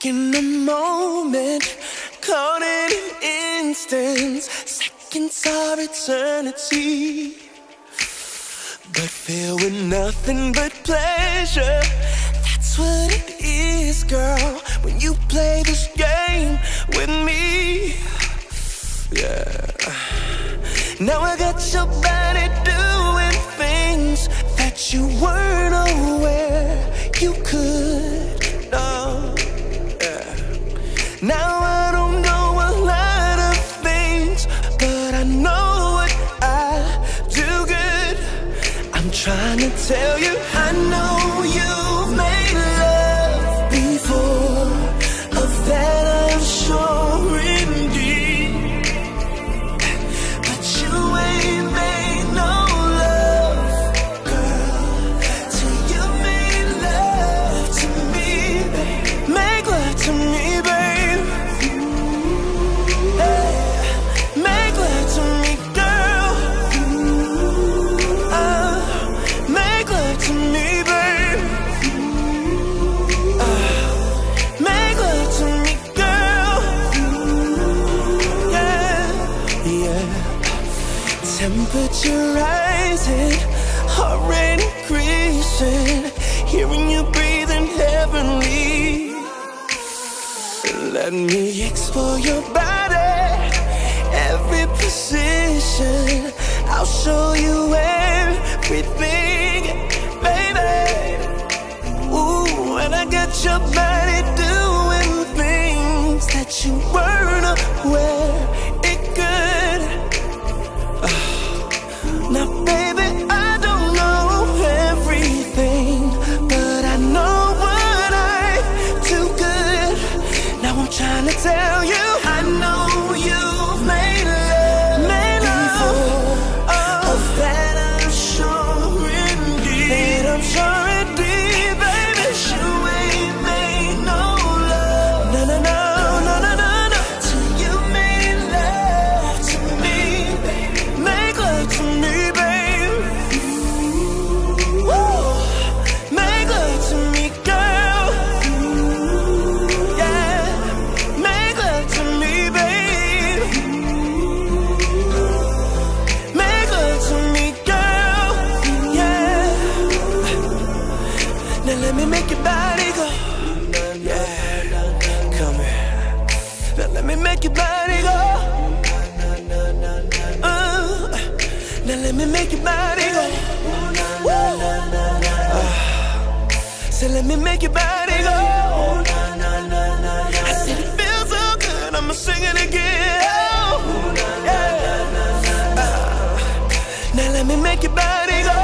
Stuck in the moment, caught in an instant. Seconds are eternity. But filled with nothing but pleasure. That's what it is, girl, when you play this game with me. Yeah. Now I got your body doing things that you weren't aware. Trying to tell you, I know you've Temperature rising, heart rate increasing. Hearing you breathing heavenly. Let me explore your body, every position. I'll show you everything, baby. Ooh, and I got your body doing things that you trying to tell you, me make your body go. Uh, now let me make your body go. Woo. Uh, so let me make your body go. I said it feels so good. I'ma sing it again. Uh, now let me make your body go.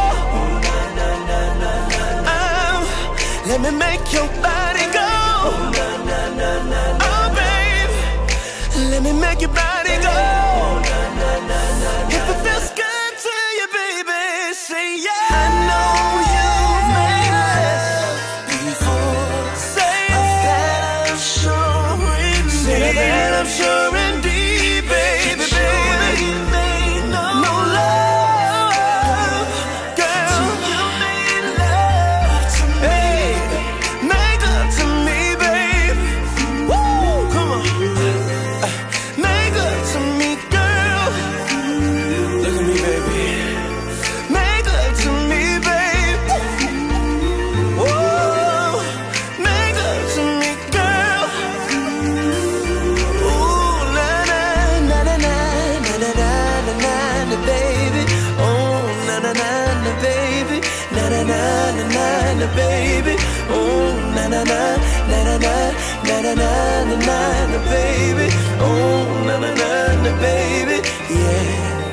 Um, let me make your body Let me make your body go. baby. Oh, na na na na, baby. Na na na na na, na baby. Oh, na na na na na na, na na na na na, baby. Oh, na na na na, baby. Yeah.